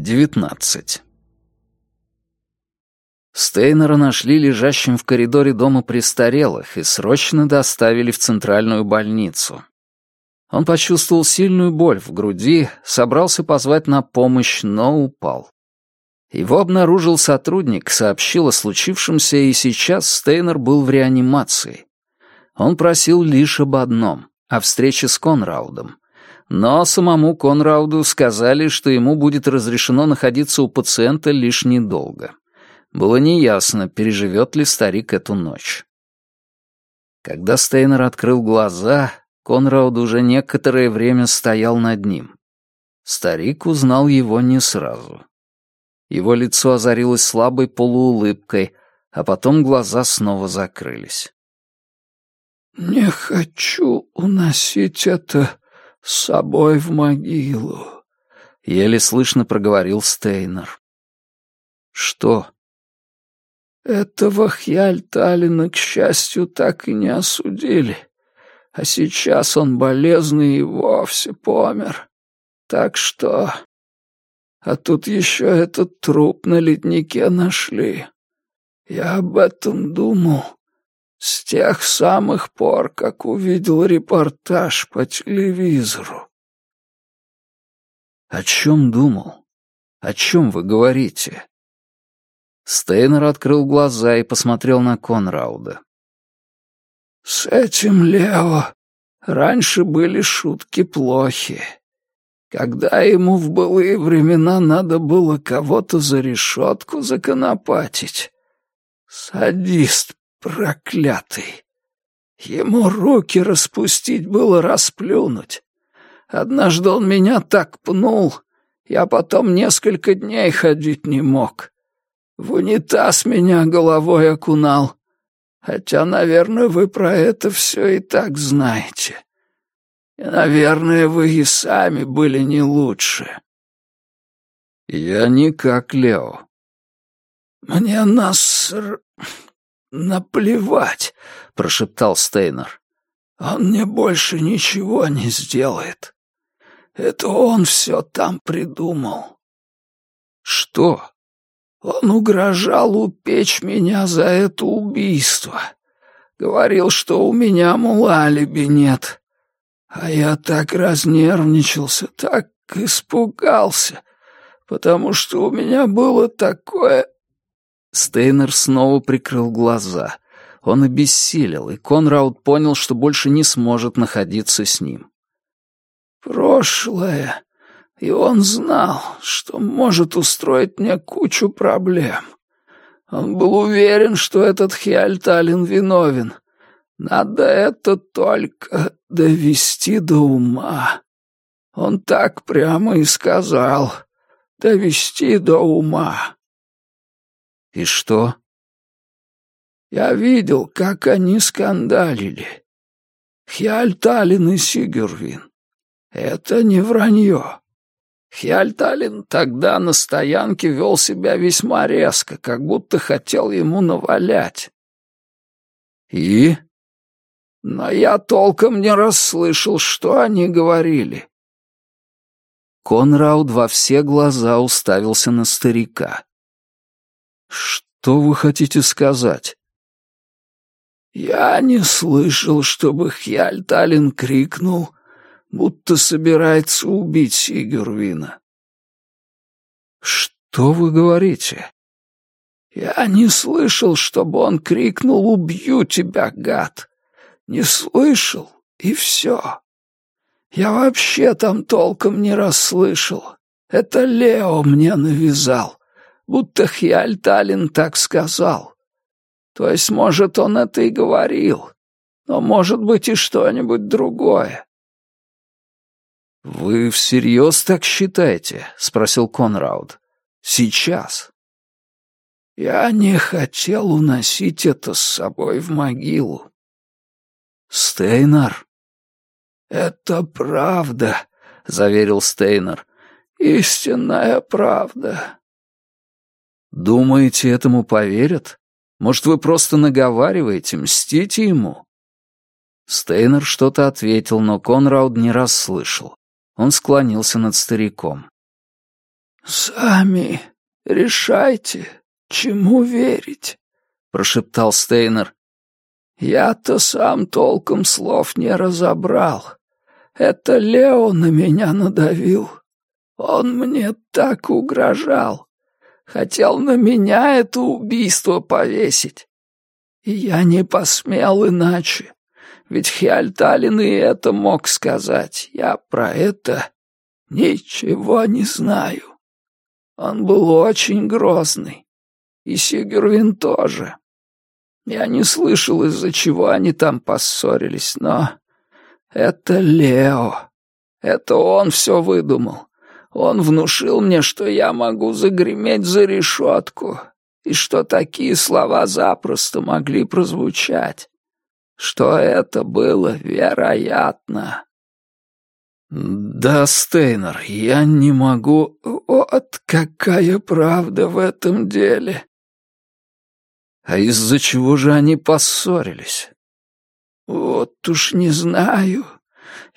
19. Стейнера нашли лежащим в коридоре дома престарелых и срочно доставили в центральную больницу. Он почувствовал сильную боль в груди, собрался позвать на помощь, но упал. Его обнаружил сотрудник, сообщил о случившемся, и сейчас Стейнер был в реанимации. Он просил лишь об одном — о встрече с Конраудом. Но самому Конрауду сказали, что ему будет разрешено находиться у пациента лишь недолго. Было неясно, переживет ли старик эту ночь. Когда Стейнер открыл глаза, Конрауд уже некоторое время стоял над ним. Старик узнал его не сразу. Его лицо озарилось слабой полуулыбкой, а потом глаза снова закрылись. «Не хочу уносить это с собой в могилу», — еле слышно проговорил Стейнер. «Что?» «Этого Хьяльталина, к счастью, так и не осудили, а сейчас он болезный и вовсе помер. Так что а тут еще этот труп на леднике нашли. Я об этом думал с тех самых пор, как увидел репортаж по телевизору. О чем думал? О чем вы говорите? Стейнер открыл глаза и посмотрел на Конрауда. «С этим Лео раньше были шутки плохи. Когда ему в былые времена надо было кого-то за решетку законопатить. Садист проклятый. Ему руки распустить было расплюнуть. Однажды он меня так пнул, я потом несколько дней ходить не мог. В унитаз меня головой окунал. Хотя, наверное, вы про это все и так знаете. И, наверное, вы и сами были не лучше. Я не как Лео. Мне нас... наплевать, прошептал Стейнер. Он мне больше ничего не сделает. Это он все там придумал. Что? Он угрожал упечь меня за это убийство. Говорил, что у меня, мол, алиби нет. А я так разнервничался, так испугался, потому что у меня было такое...» Стейнер снова прикрыл глаза. Он обессилел, и Конрауд понял, что больше не сможет находиться с ним. «Прошлое, и он знал, что может устроить мне кучу проблем. Он был уверен, что этот Хиальталин виновен, надо это только довести до ума. Он так прямо и сказал. Довести до ума. И что? Я видел, как они скандалили. Хьяльталин и Сигюрвин. Это не вранье. Хьяльталин тогда на стоянке вел себя весьма резко, как будто хотел ему навалять. И? но я толком не расслышал, что они говорили. Конрауд во все глаза уставился на старика. «Что вы хотите сказать?» «Я не слышал, чтобы Хьяльталин крикнул, будто собирается убить Сигюрвина». «Что вы говорите?» «Я не слышал, чтобы он крикнул «Убью тебя, гад!» Не слышал, и все. Я вообще там толком не расслышал. Это Лео мне навязал, будто Хьяльталин так сказал. То есть, может, он это и говорил, но может быть и что-нибудь другое. «Вы всерьез так считаете?» — спросил Конрауд. «Сейчас». «Я не хотел уносить это с собой в могилу. «Стейнар?» «Это правда», — заверил Стейнер. «Истинная правда». «Думаете, этому поверят? Может, вы просто наговариваете, мстите ему?» Стейнер что-то ответил, но Конрауд не расслышал. Он склонился над стариком. «Сами решайте, чему верить», — прошептал Стейнер. «Я-то сам толком слов не разобрал. Это Лео на меня надавил. Он мне так угрожал. Хотел на меня это убийство повесить. И я не посмел иначе. Ведь Хиальталин и это мог сказать. Я про это ничего не знаю. Он был очень грозный. И Сигервин тоже. Я не слышал, из-за чего они там поссорились, но это Лео. Это он все выдумал. Он внушил мне, что я могу загреметь за решетку, и что такие слова запросто могли прозвучать. Что это было вероятно. «Да, Стейнер, я не могу...» «Вот какая правда в этом деле!» «А из-за чего же они поссорились?» «Вот уж не знаю.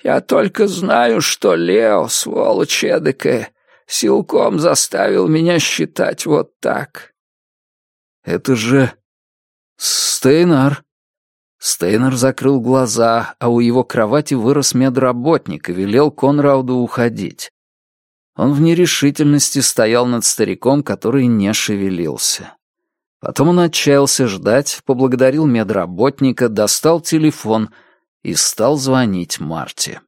Я только знаю, что Лео, сволочь эдакая, силком заставил меня считать вот так». «Это же... Стейнар!» Стейнер закрыл глаза, а у его кровати вырос медработник и велел Конрауду уходить. Он в нерешительности стоял над стариком, который не шевелился. Потом он отчаялся ждать, поблагодарил медработника, достал телефон и стал звонить Марте.